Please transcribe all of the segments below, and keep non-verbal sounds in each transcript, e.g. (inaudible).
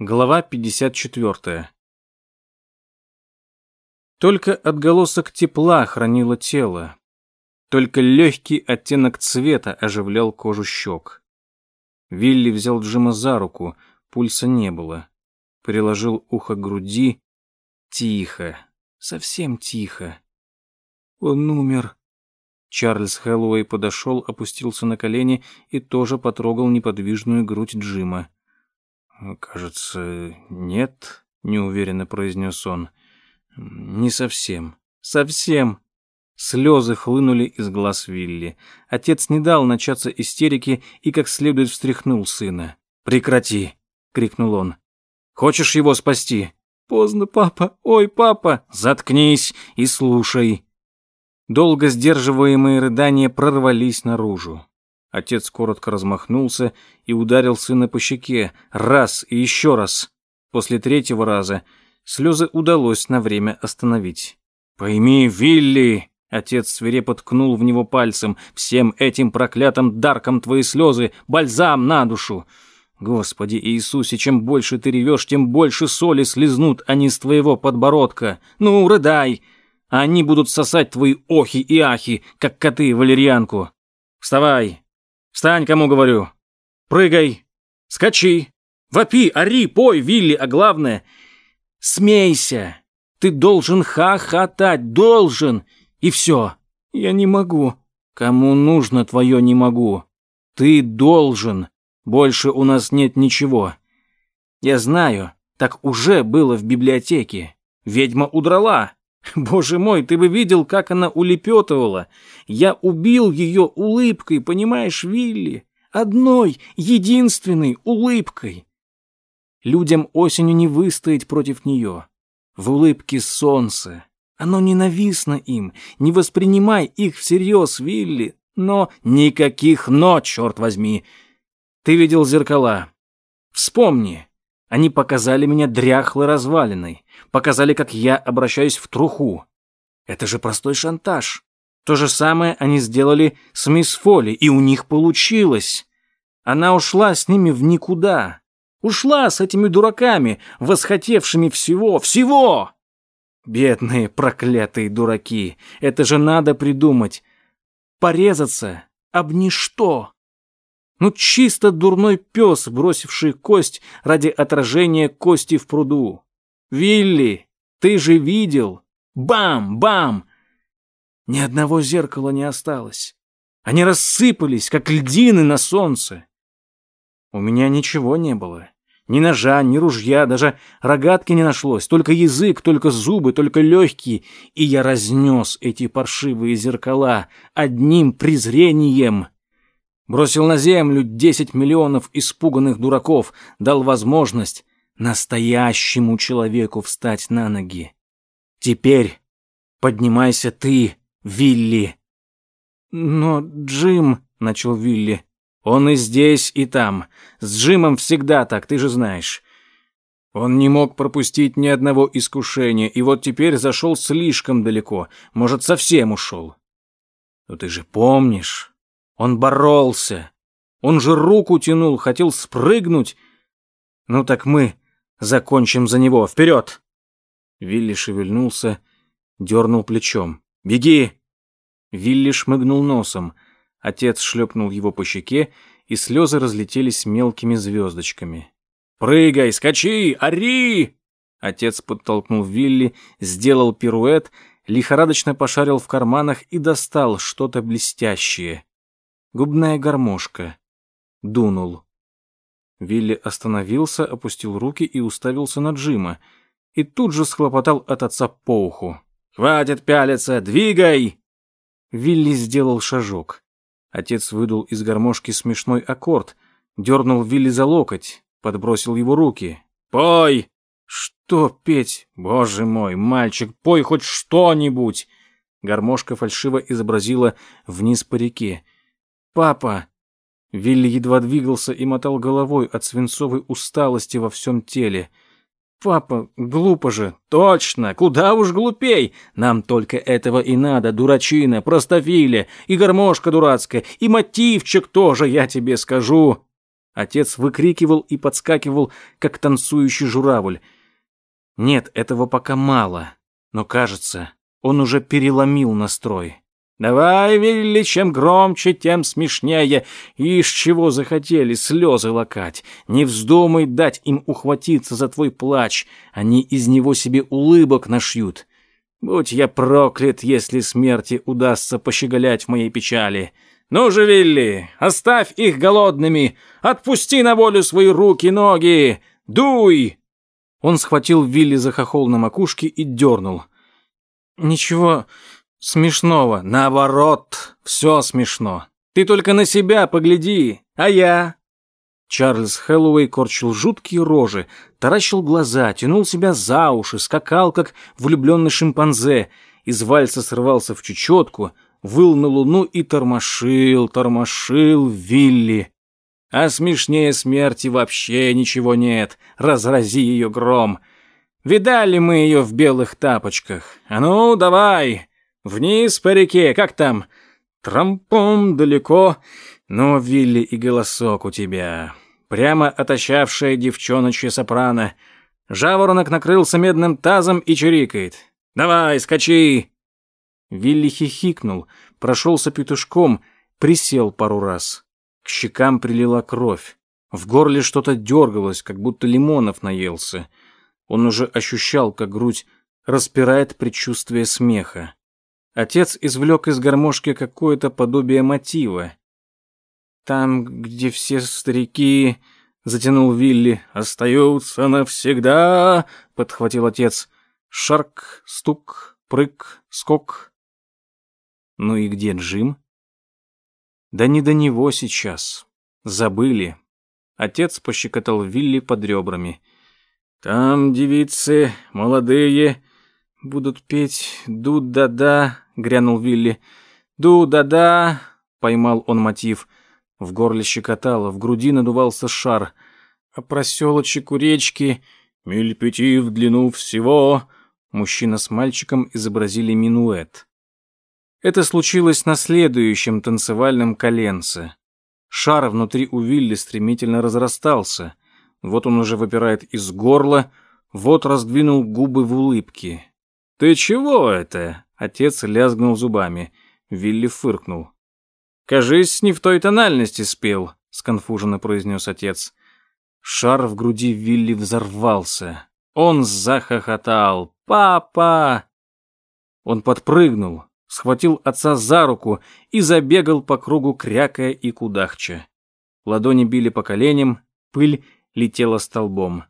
Глава 54. Только отголосок тепла хранило тело. Только легкий оттенок цвета оживлял кожу щек. Вилли взял Джима за руку, пульса не было. Приложил ухо к груди. Тихо, совсем тихо. Он умер. Чарльз Хэллоуэй подошел, опустился на колени и тоже потрогал неподвижную грудь Джима. «Кажется, нет», — неуверенно произнес он. «Не совсем». «Совсем». Слезы хлынули из глаз Вилли. Отец не дал начаться истерике и как следует встряхнул сына. «Прекрати!» — крикнул он. «Хочешь его спасти?» «Поздно, папа! Ой, папа!» «Заткнись и слушай!» Долго сдерживаемые рыдания прорвались наружу. Отец коротко размахнулся и ударил сына по щеке. Раз и еще раз. После третьего раза слезы удалось на время остановить. «Пойми, Вилли!» Отец свирепо ткнул в него пальцем. «Всем этим проклятым дарком твои слезы, бальзам на душу! Господи Иисусе, чем больше ты ревешь, тем больше соли слезнут они с твоего подбородка. Ну, рыдай! А они будут сосать твои охи и ахи, как коты валерьянку. Вставай, Встань, кому говорю. Прыгай. Скачи. Вопи, ори, пой, Вилли, а главное — смейся. Ты должен хохотать, должен. И все. Я не могу. Кому нужно твое «не могу»? Ты должен. Больше у нас нет ничего. Я знаю, так уже было в библиотеке. Ведьма удрала. Боже мой, ты бы видел, как она улепетывала. Я убил ее улыбкой, понимаешь, Вилли? Одной, единственной улыбкой. Людям осенью не выстоять против нее. В улыбке солнце. Оно ненавистно им. Не воспринимай их всерьез, Вилли. Но никаких «но», черт возьми. Ты видел зеркала. Вспомни, они показали меня дряхлой развалиной, показали, как я обращаюсь в труху. Это же простой шантаж. То же самое они сделали с мисс Фолли, и у них получилось. Она ушла с ними в никуда. Ушла с этими дураками, восхотевшими всего, всего. Бедные проклятые дураки, это же надо придумать. Порезаться об ничто. Ну, чисто дурной пес, бросивший кость ради отражения кости в пруду. Вилли, ты же видел? Бам, бам! Ни одного зеркала не осталось. Они рассыпались, как льдины на солнце. У меня ничего не было. Ни ножа, ни ружья, даже рогатки не нашлось. Только язык, только зубы, только легкие. И я разнес эти паршивые зеркала одним презрением — бросил на землю десять миллионов испуганных дураков, дал возможность настоящему человеку встать на ноги. Теперь поднимайся ты, Вилли. Но Джим, начал Вилли, он и здесь, и там. С Джимом всегда так, ты же знаешь. Он не мог пропустить ни одного искушения, и вот теперь зашел слишком далеко, может, совсем ушел. Но ты же помнишь, он боролся. Он же руку тянул, хотел спрыгнуть. Ну так мы закончим за него. Вперед! Вилли шевельнулся, дернул плечом. «Беги!» Вилли шмыгнул носом. Отец шлепнул его по щеке, и слезы разлетелись мелкими звездочками. «Прыгай, скачи, ори!» Отец подтолкнул Вилли, сделал пируэт, лихорадочно пошарил в карманах и достал что-то блестящее губная гармошка. Дунул. Вилли остановился, опустил руки и уставился на Джима. И тут же схлопотал от отца по уху. «Хватит пялиться! Двигай!» Вилли сделал шажок. Отец выдул из гармошки смешной аккорд, дернул Вилли за локоть, подбросил его руки. «Пой!» «Что петь? Боже мой, мальчик, пой хоть что-нибудь!» Гармошка фальшиво изобразила вниз по реке. «Папа!» Вилли едва двигался и мотал головой от свинцовой усталости во всем теле. «Папа, глупо же!» «Точно! Куда уж глупей! Нам только этого и надо, дурачина, простофиля, и гармошка дурацкая, и мотивчик тоже, я тебе скажу!» Отец выкрикивал и подскакивал, как танцующий журавль. Нет, этого пока мало, но, кажется, он уже переломил настрой. «Давай, Вилли, чем громче, тем смешнее. Ишь, чего захотели слезы лакать. Не вздумай дать им ухватиться за твой плач. Они из него себе улыбок нашьют. Будь я проклят, если смерти удастся пощеголять в моей печали. Ну же, Вилли, оставь их голодными. Отпусти на волю свои руки-ноги. Дуй!» Он схватил Вилли за хохол на макушке и дернул. «Ничего смешного. Наоборот, все смешно. Ты только на себя погляди, а я...» Чарльз Хэллоуэй корчил жуткие рожи, таращил глаза, тянул себя за уши, скакал, как влюбленный шимпанзе, из вальса срывался в чечетку, выл на луну и тормошил, тормошил Вилли. А смешнее смерти вообще ничего нет, разрази ее гром. Видали мы ее в белых тапочках. А ну, давай, Вниз по реке, как там? Трампом далеко. Ну, Вилли, и голосок у тебя. Прямо отощавшая девчоночья сопрано. Жаворонок накрылся медным тазом и чирикает. «Давай, скачи!» Вилли хихикнул, прошелся петушком, присел пару раз. К щекам прилила кровь. В горле что-то дергалось, как будто лимонов наелся. Он уже ощущал, как грудь распирает предчувствие смеха. Отец извлек из гармошки какое-то подобие мотива. «Там, где все старики...» — затянул Вилли. «Остаются навсегда!» — подхватил отец. Шарк, стук, прыг, скок. «Ну и где Джим?» «Да не до него сейчас. Забыли». Отец пощекотал Вилли под ребрами. «Там девицы молодые будут петь ду-да-да», — грянул Вилли. «Ду-да-да», — поймал он мотив. В горле щекотало, в груди надувался шар. «А проселочек у речки, миль пяти в длину всего», мужчина с мальчиком изобразили минуэт. Это случилось на следующем танцевальном коленце. Шар внутри у Вилли стремительно разрастался. Вот он уже выпирает из горла, вот раздвинул губы в улыбке. «Ты чего это?» — отец лязгнул зубами. Вилли фыркнул. «Кажись, не в той тональности спел», — сконфуженно произнес отец. Шар в груди Вилли взорвался. Он захохотал. «Папа!» Он подпрыгнул, схватил отца за руку и забегал по кругу, крякая и кудахча. Ладони били по коленям, пыль летела столбом.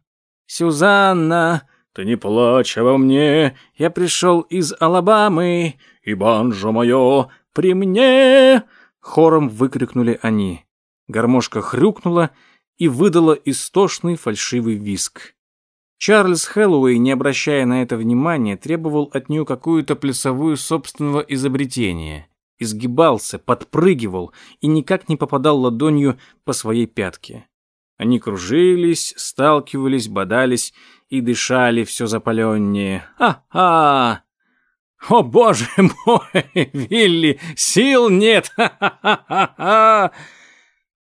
«Сюзанна!» «Ты не плачь обо мне, я пришел из Алабамы, и банджо мое при мне!» Хором выкрикнули они. Гармошка хрюкнула и выдала истошный фальшивый виск. Чарльз Хэллоуэй, не обращая на это внимания, требовал от нее какую-то плясовую собственного изобретения. Изгибался, подпрыгивал и никак не попадал ладонью по своей пятке. Они кружились, сталкивались, бодались и дышали все запаленнее. «Ха-ха!» «О, боже (laughs) мой, Вилли, сил нет! Ха-ха-ха-ха!»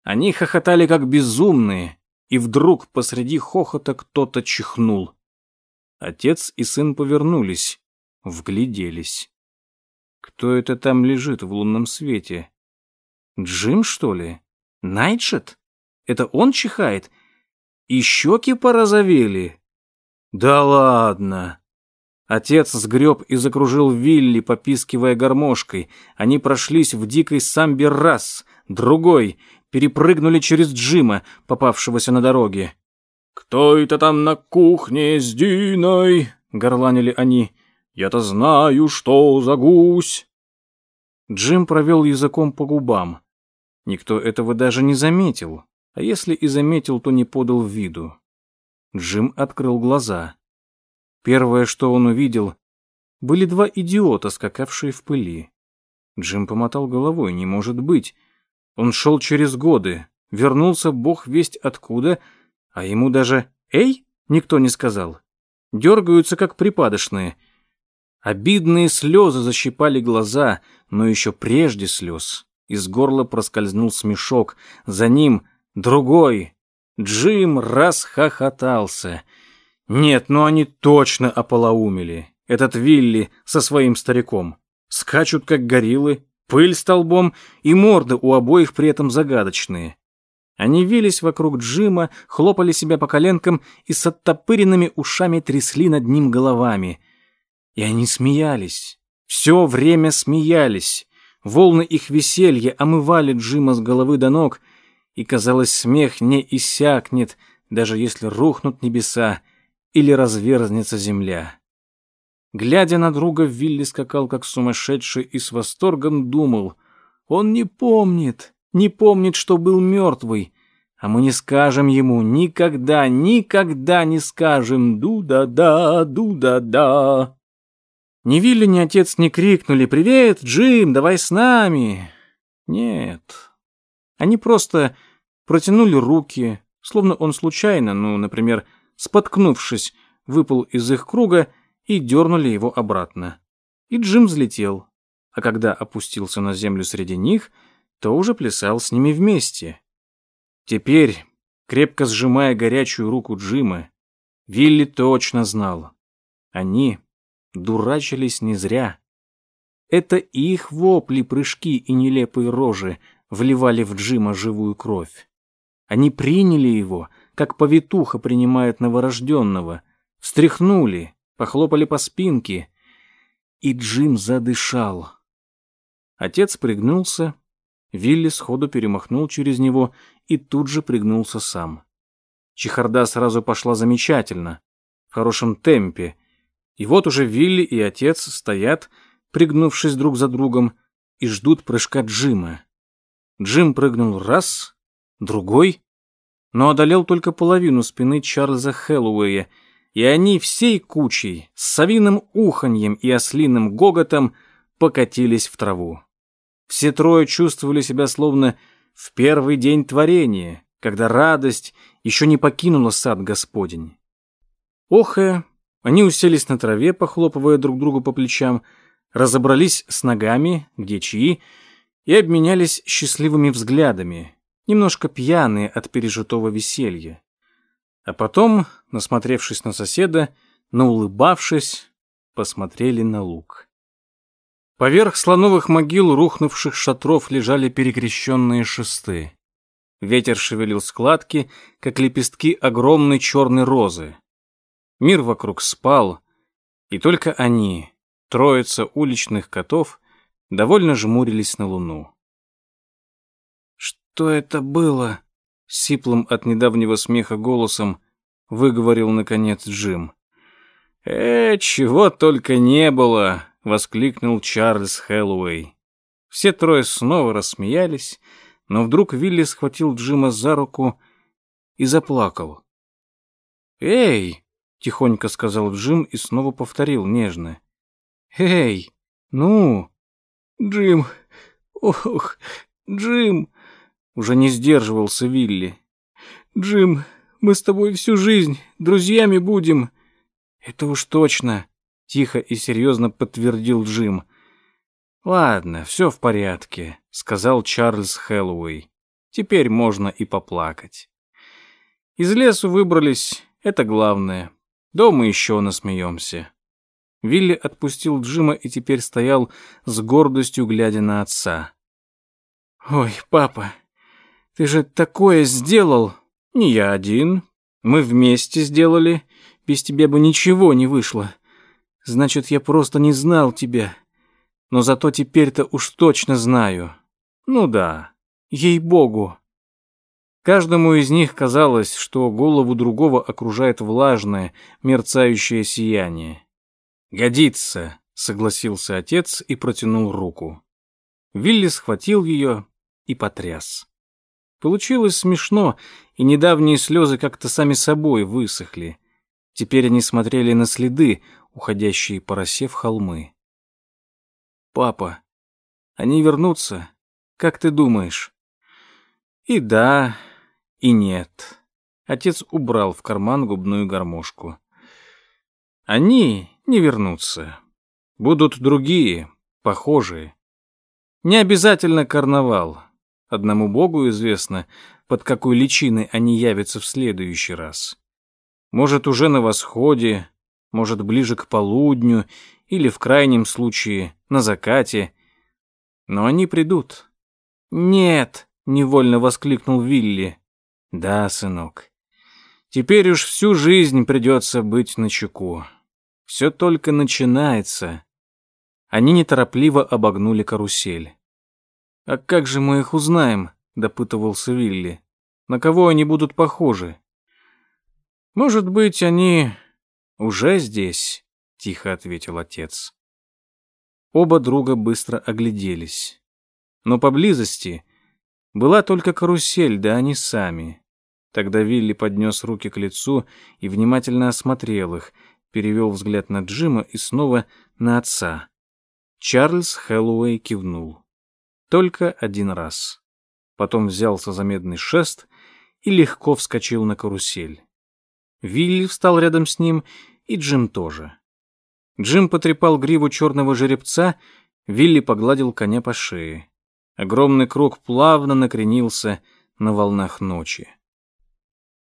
Они хохотали как безумные, и вдруг посреди хохота кто-то чихнул. Отец и сын повернулись, вгляделись. Кто это там лежит в лунном свете? Джим, что ли? Найтшет? Это он чихает? И щеки порозовели? Да ладно. Отец сгреб и закружил Вилли, попискивая гармошкой. Они прошлись в дикой самбе раз, другой, перепрыгнули через Джима, попавшегося на дороге. «Кто это там на кухне с Диной?» — горланили они. «Я-то знаю, что за гусь!» Джим провел языком по губам. Никто этого даже не заметил а если и заметил, то не подал виду. Джим открыл глаза. Первое, что он увидел, были два идиота, скакавшие в пыли. Джим помотал головой, не может быть. Он шел через годы, вернулся бог весть откуда, а ему даже «Эй!» никто не сказал. Дергаются, как припадочные. Обидные слезы защипали глаза, но еще прежде слез. Из горла проскользнул смешок, за ним другой. Джим расхохотался. Нет, ну они точно ополоумели. Этот Вилли со своим стариком. Скачут, как гориллы, пыль столбом, и морды у обоих при этом загадочные. Они вились вокруг Джима, хлопали себя по коленкам и с оттопыренными ушами трясли над ним головами. И они смеялись. Все время смеялись. Волны их веселья омывали Джима с головы до ног, и, казалось, смех не иссякнет, даже если рухнут небеса или разверзнется земля. Глядя на друга, Вилли скакал как сумасшедший и с восторгом думал. Он не помнит, не помнит, что был мертвый. А мы не скажем ему никогда, никогда не скажем «ду-да-да, ду-да-да». Ни Вилли, ни отец не крикнули «Привет, Джим, давай с нами!» Нет. Они просто протянули руки, словно он случайно, ну, например, споткнувшись, выпал из их круга и дернули его обратно. И Джим взлетел, а когда опустился на землю среди них, то уже плясал с ними вместе. Теперь, крепко сжимая горячую руку Джима, Вилли точно знал. Они дурачились не зря. Это их вопли, прыжки и нелепые рожи вливали в Джима живую кровь. Они приняли его, как повитуха принимает новорожденного, встряхнули, похлопали по спинке, и Джим задышал. Отец пригнулся, Вилли сходу перемахнул через него и тут же пригнулся сам. Чехарда сразу пошла замечательно, в хорошем темпе, и вот уже Вилли и отец стоят, пригнувшись друг за другом, и ждут прыжка Джима. Джим прыгнул раз, другой, но одолел только половину спины Чарльза Хэллоуэя — и они всей кучей с совиным уханьем и ослиным гоготом покатились в траву. Все трое чувствовали себя словно в первый день творения, когда радость еще не покинула сад Господень. Охая, они уселись на траве, похлопывая друг другу по плечам, разобрались с ногами, где чьи, и обменялись счастливыми взглядами, немножко пьяные от пережитого веселья. А потом, насмотревшись на соседа, наулыбавшись, посмотрели на луг. Поверх слоновых могил рухнувших шатров лежали перекрещенные шесты. Ветер шевелил складки, как лепестки огромной черной розы. Мир вокруг спал, и только они, троица уличных котов, довольно жмурились на луну. «Что это было?» сиплым от недавнего смеха голосом выговорил наконец Джим. «Э, чего только не было!» — воскликнул Чарльз Хэллоуэй. Все трое снова рассмеялись, но вдруг Вилли схватил Джима за руку и заплакал. «Эй!» — тихонько сказал Джим и снова повторил нежно. «Эй! Ну!» «Джим! Ох, Джим!» Уже не сдерживался Вилли. «Джим, мы с тобой всю жизнь друзьями будем». «Это уж точно», — тихо и серьезно подтвердил Джим. «Ладно, все в порядке», — сказал Чарльз Хэллоуэй. «Теперь можно и поплакать». Из лесу выбрались, это главное. Дома еще насмеемся. Вилли отпустил Джима и теперь стоял с гордостью, глядя на отца. «Ой, папа, ты же такое сделал. Не я один. Мы вместе сделали. Без тебя бы ничего не вышло. Значит, я просто не знал тебя. Но зато теперь-то уж точно знаю. Ну да, ей-богу. Каждому из них казалось, что голову другого окружает влажное, мерцающее сияние. «Годится», — согласился отец и протянул руку. Вилли схватил ее и потряс. Получилось смешно, и недавние слезы как-то сами собой высохли. Теперь они смотрели на следы, уходящие по росе в холмы. «Папа, они вернутся? Как ты думаешь?» «И да, и нет». Отец убрал в карман губную гармошку. «Они не вернутся. Будут другие, похожие. Не обязательно карнавал. Одному Богу известно, под какой личиной они явятся в следующий раз. Может, уже на восходе, может, ближе к полудню или, в крайнем случае, на закате. Но они придут. «Нет!» — невольно воскликнул Вилли. «Да, сынок. Теперь уж всю жизнь придется быть начеку. Все только начинается». Они неторопливо обогнули карусель. «А как же мы их узнаем?» — допытывался Вилли. «На кого они будут похожи?» «Может быть, они уже здесь?» — тихо ответил отец. Оба друга быстро огляделись. Но поблизости была только карусель, да они сами. Тогда Вилли поднес руки к лицу и внимательно осмотрел их, перевел взгляд на Джима и снова на отца. Чарльз Хэллоуэй кивнул. Только один раз. Потом взялся за медный шест и легко вскочил на карусель. Вилли встал рядом с ним, и Джим тоже. Джим потрепал гриву черного жеребца, Вилли погладил коня по шее. Огромный круг плавно накренился на волнах ночи.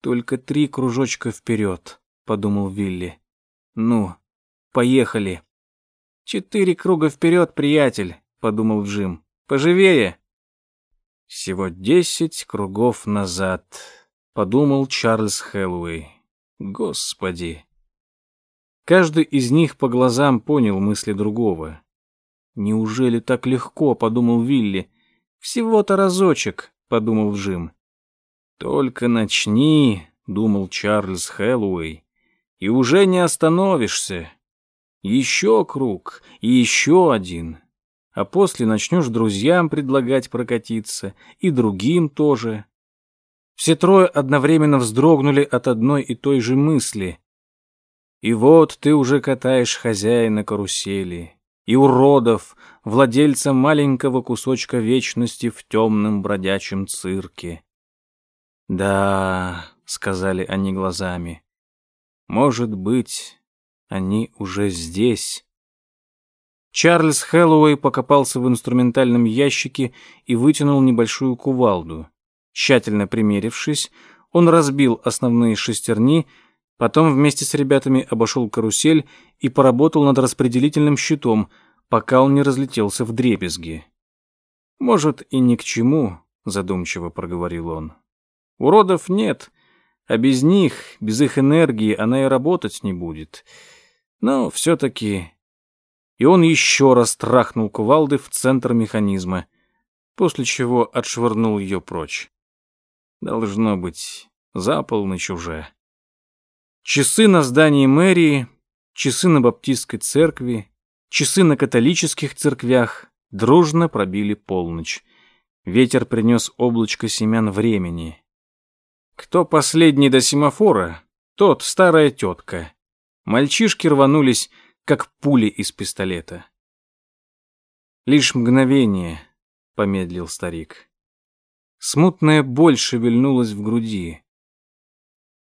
«Только три кружочка вперед», — подумал Вилли. «Ну, поехали». «Четыре круга вперед, приятель», — подумал Джим. Поживее!» «Всего десять кругов назад», — подумал Чарльз Хэллоуэй. «Господи!» Каждый из них по глазам понял мысли другого. «Неужели так легко?» — подумал Вилли. «Всего-то разочек», — подумал Джим. «Только начни», — думал Чарльз Хэллоуэй, — «и уже не остановишься. Еще круг, и еще один, а после начнешь друзьям предлагать прокатиться, и другим тоже. Все трое одновременно вздрогнули от одной и той же мысли. И вот ты уже катаешь хозяина карусели, и уродов, владельца маленького кусочка вечности в темном бродячем цирке. «Да», — сказали они глазами, — «может быть, они уже здесь». Чарльз Хэллоуэй покопался в инструментальном ящике и вытянул небольшую кувалду. Тщательно примерившись, он разбил основные шестерни, потом вместе с ребятами обошел карусель и поработал над распределительным щитом, пока он не разлетелся в дребезги. «Может, и ни к чему», — задумчиво проговорил он. «Уродов нет, а без них, без их энергии она и работать не будет. Но все-таки и он еще раз трахнул кувалды в центр механизма, после чего отшвырнул ее прочь. Должно быть, за полночь уже. Часы на здании мэрии, часы на баптистской церкви, часы на католических церквях дружно пробили полночь. Ветер принес облачко семян времени. Кто последний до семафора, тот старая тетка. Мальчишки рванулись как пули из пистолета. Лишь мгновение, помедлил старик. Смутная боль шевельнулась в груди.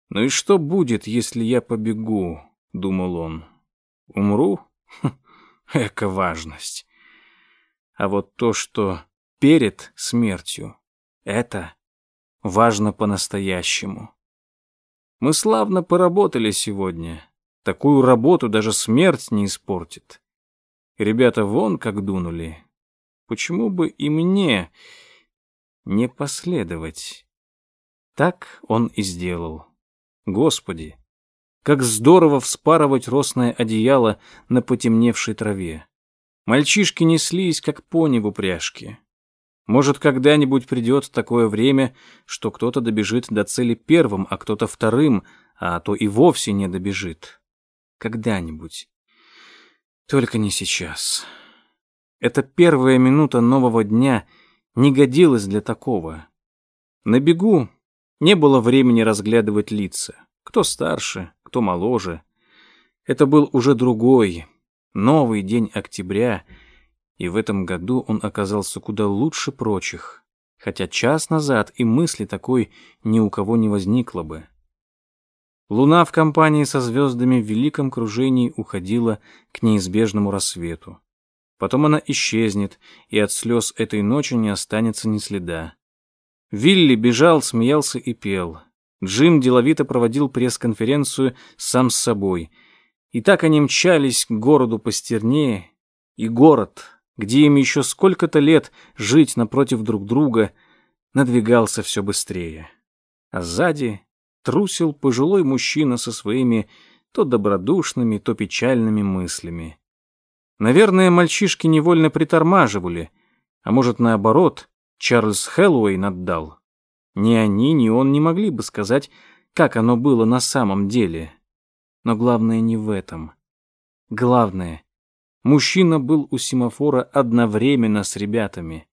Ну и что будет, если я побегу, думал он. Умру? Хм, эка важность. А вот то, что перед смертью, это важно по-настоящему. Мы славно поработали сегодня. Такую работу даже смерть не испортит. ребята вон как дунули. Почему бы и мне не последовать? Так он и сделал. Господи, как здорово вспарывать росное одеяло на потемневшей траве. Мальчишки неслись, как по небу пряжки. Может, когда-нибудь придет такое время, что кто-то добежит до цели первым, а кто-то вторым, а то и вовсе не добежит. Когда-нибудь. Только не сейчас. Эта первая минута нового дня не годилась для такого. На бегу не было времени разглядывать лица. Кто старше, кто моложе. Это был уже другой, новый день октября, и в этом году он оказался куда лучше прочих, хотя час назад и мысли такой ни у кого не возникло бы. Луна в компании со звездами в великом кружении уходила к неизбежному рассвету. Потом она исчезнет, и от слез этой ночи не останется ни следа. Вилли бежал, смеялся и пел. Джим деловито проводил пресс-конференцию сам с собой. И так они мчались к городу постернее. И город, где им еще сколько-то лет жить напротив друг друга, надвигался все быстрее. А сзади трусил пожилой мужчина со своими то добродушными, то печальными мыслями. Наверное, мальчишки невольно притормаживали, а может, наоборот, Чарльз Хэллоуэй наддал. Ни они, ни он не могли бы сказать, как оно было на самом деле. Но главное не в этом. Главное, мужчина был у семафора одновременно с ребятами.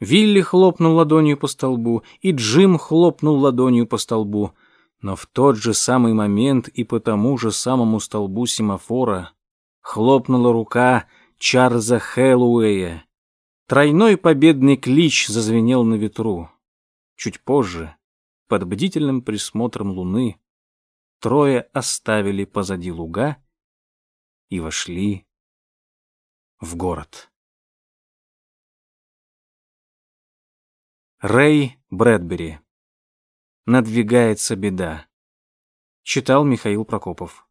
Вилли хлопнул ладонью по столбу, и Джим хлопнул ладонью по столбу, но в тот же самый момент и по тому же самому столбу семафора хлопнула рука Чарльза Хэллоуэя. Тройной победный клич зазвенел на ветру. Чуть позже, под бдительным присмотром луны, трое оставили позади луга и вошли в город. Рэй Брэдбери. Надвигается беда. Читал Михаил Прокопов.